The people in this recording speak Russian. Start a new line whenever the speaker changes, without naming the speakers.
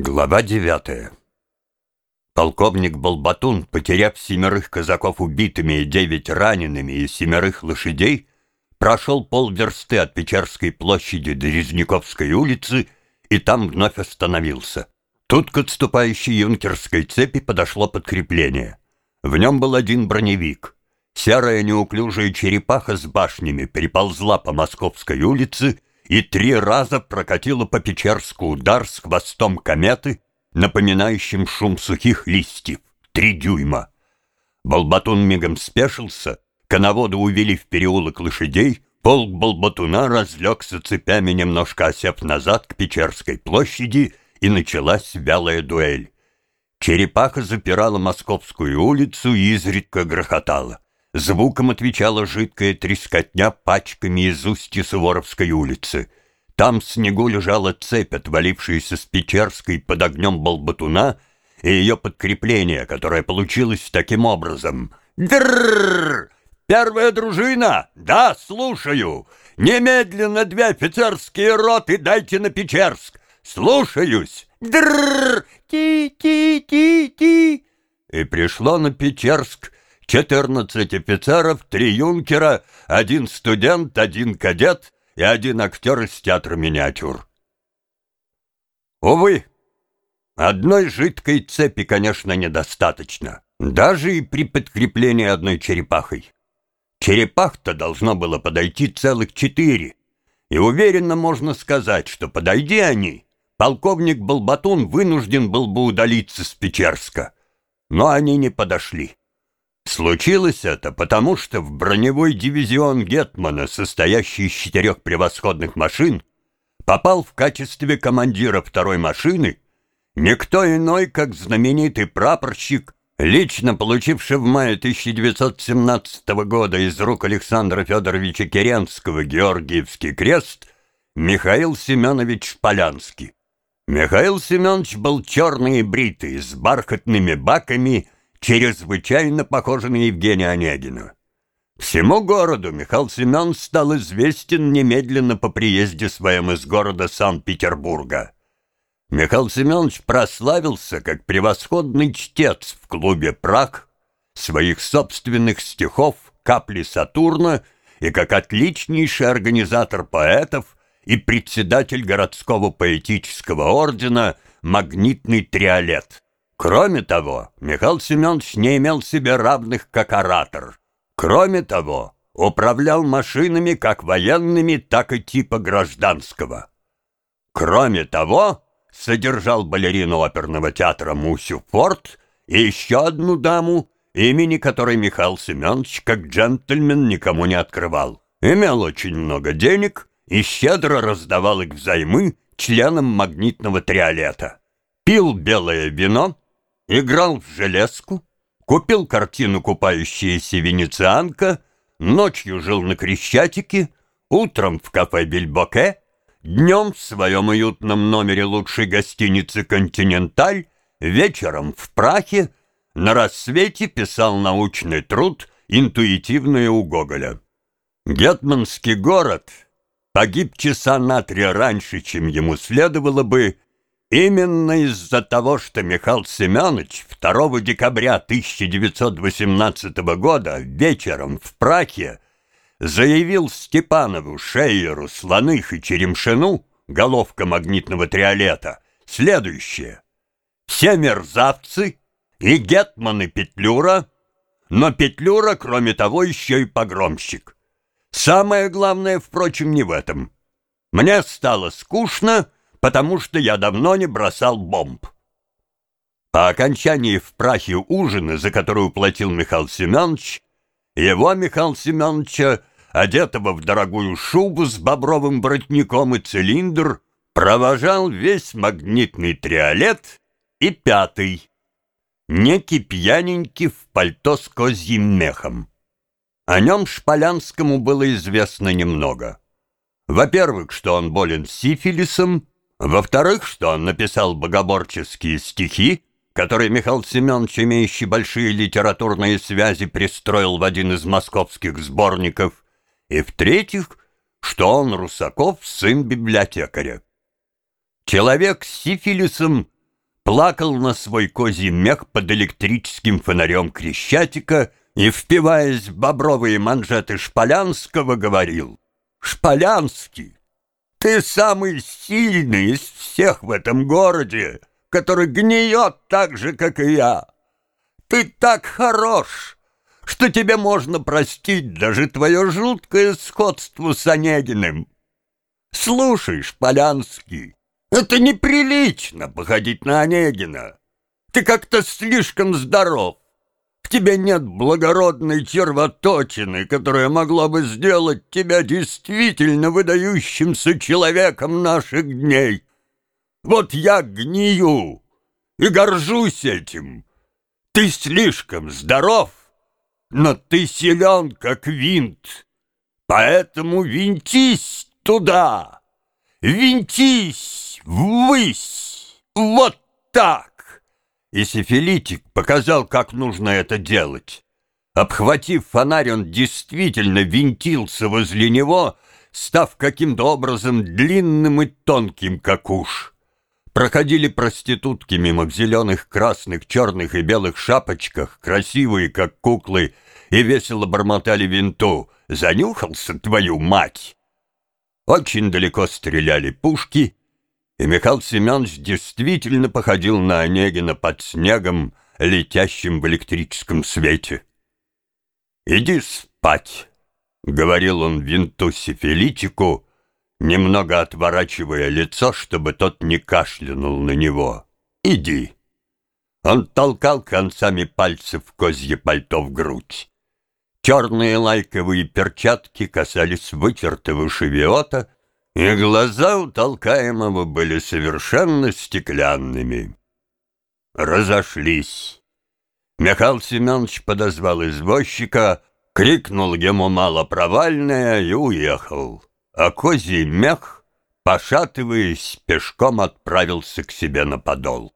Глава девятая. Полковник Балбатун, потеряв семерых казаков убитыми и девять ранеными и семерых лошадей, прошел полверсты от Печерской площади до Резняковской улицы и там вновь остановился. Тут к отступающей юнкерской цепи подошло подкрепление. В нем был один броневик. Серая неуклюжая черепаха с башнями приползла по Московской улице и три раза прокатила по Печерску удар с хвостом кометы, напоминающим шум сухих листьев, три дюйма. Балбатун мигом спешился, коноводы увели в переулок лошадей, полк Балбатуна разлегся цепями, немножко осев назад к Печерской площади, и началась вялая дуэль. Черепаха запирала Московскую улицу и изредка грохотала. Звуком отвечала жидкая трескотня пачками из устья Суворовской улицы. Там в снегу лежала цепь, отвалившаяся с Печерской под огнем Болбатуна, и ее подкрепление, которое получилось таким образом. «Дррррр! Первая дружина! Да, слушаю! Немедленно две офицерские роты дайте на Печерск! Слушаюсь! Дррррр! Ти-ти-ти-ти!» И пришло на Печерск 14 офицеров, три юнкера, один студент, один кадет и один актер из театра миниатюр. Увы, одной жидкой цепи, конечно, недостаточно, даже и при подкреплении одной черепахой. Черепах-то должно было подойти целых четыре, и уверенно можно сказать, что подойди они, полковник Балбатун вынужден был бы удалиться с Печерска, но они не подошли. Случилось это потому, что в броневой дивизион Гетмана, состоящий из четырех превосходных машин, попал в качестве командира второй машины никто иной, как знаменитый прапорщик, лично получивший в мае 1917 года из рук Александра Федоровича Керенского Георгиевский крест Михаил Семенович Полянский. Михаил Семенович был черный и бритый, с бархатными баками чрезвычайно похожа на Евгения Онегина. Всему городу Михаил Семен стал известен немедленно по приезде своем из города Санкт-Петербурга. Михаил Семенович прославился как превосходный чтец в клубе «Праг», своих собственных стихов «Капли Сатурна» и как отличнейший организатор поэтов и председатель городского поэтического ордена «Магнитный триолет». Кроме того, Михаил Семенович не имел себе равных как оратор. Кроме того, управлял машинами как военными, так и типа гражданского. Кроме того, содержал балерину оперного театра Мусю Форд и еще одну даму, имени которой Михаил Семенович как джентльмен никому не открывал. Имел очень много денег и щедро раздавал их взаймы членам магнитного триолета. Пил белое вино, играл в железку, купил картину «Купающаяся венецианка», ночью жил на Крещатике, утром в кафе «Бельбоке», днем в своем уютном номере лучшей гостиницы «Континенталь», вечером в Прахе, на рассвете писал научный труд «Интуитивное у Гоголя». Гетманский город погиб часа на три раньше, чем ему следовало бы, Именно из-за того, что Михаил Семенович 2 декабря 1918 года вечером в Прахе заявил Степанову, Шейеру, Слоных и Черемшину, головка магнитного триолета, следующее. Все мерзавцы и Гетман и Петлюра, но Петлюра, кроме того, еще и погромщик. Самое главное, впрочем, не в этом. Мне стало скучно, потому что я давно не бросал бомб. По окончании в прахе ужина, за который уплатил Михаил Семенович, его Михаил Семеновича, одетого в дорогую шубу с бобровым воротником и цилиндр, провожал весь магнитный триолет и пятый, некий пьяненький в пальто с козьим мехом. О нем Шполянскому было известно немного. Во-первых, что он болен сифилисом, во-вторых, что он написал богоборческие стихи, которые Михаил Семенович, имеющий большие литературные связи, пристроил в один из московских сборников. И в-третьих, что он, Русаков, сын библиотекаря. Человек с сифилисом плакал на свой козий мех под электрическим фонарем Крещатика и, впиваясь в бобровые манжеты Шполянского, говорил «Шполянский, ты самый сильный из всех в этом городе, который гниет так же, как и я. Ты так хорош, что тебе можно простить даже твое жуткое сходство с Онегиным. Слушай, Шполянский, это неприлично походить на Онегина. Ты как-то слишком здоров. В тебе нет благородной червоточины, которая могла бы сделать тебя действительно выдающимся человеком наших дней. Вот я гнию и горжусь этим. Ты слишком здоров, но ты силен, как винт. Поэтому винтись туда, винтись ввысь, вот так. И сифилитик показал, как нужно это делать. Обхватив фонарь, он действительно винтился возле него, став каким-то образом длинным и тонким, как уж. Проходили проститутки мимо в зеленых, красных, черных и белых шапочках, красивые, как куклы, и весело бормотали винту. «Занюхался, твою мать!» Очень далеко стреляли пушки, и Михаил Семенович действительно походил на Онегина под снегом, летящим в электрическом свете. «Иди спать», — говорил он винту сифилитику, немного отворачивая лицо, чтобы тот не кашлянул на него. «Иди». Он толкал концами пальцев козье пальто в грудь. Черные лайковые перчатки касались вытертого шевиота, и глаза у толкаемого были совершенно стеклянными. Разошлись. Михаил Семенович подозвал извозчика, крикнул ему малопровальное и уехал а козий мех, пошатываясь, пешком отправился к себе на подол.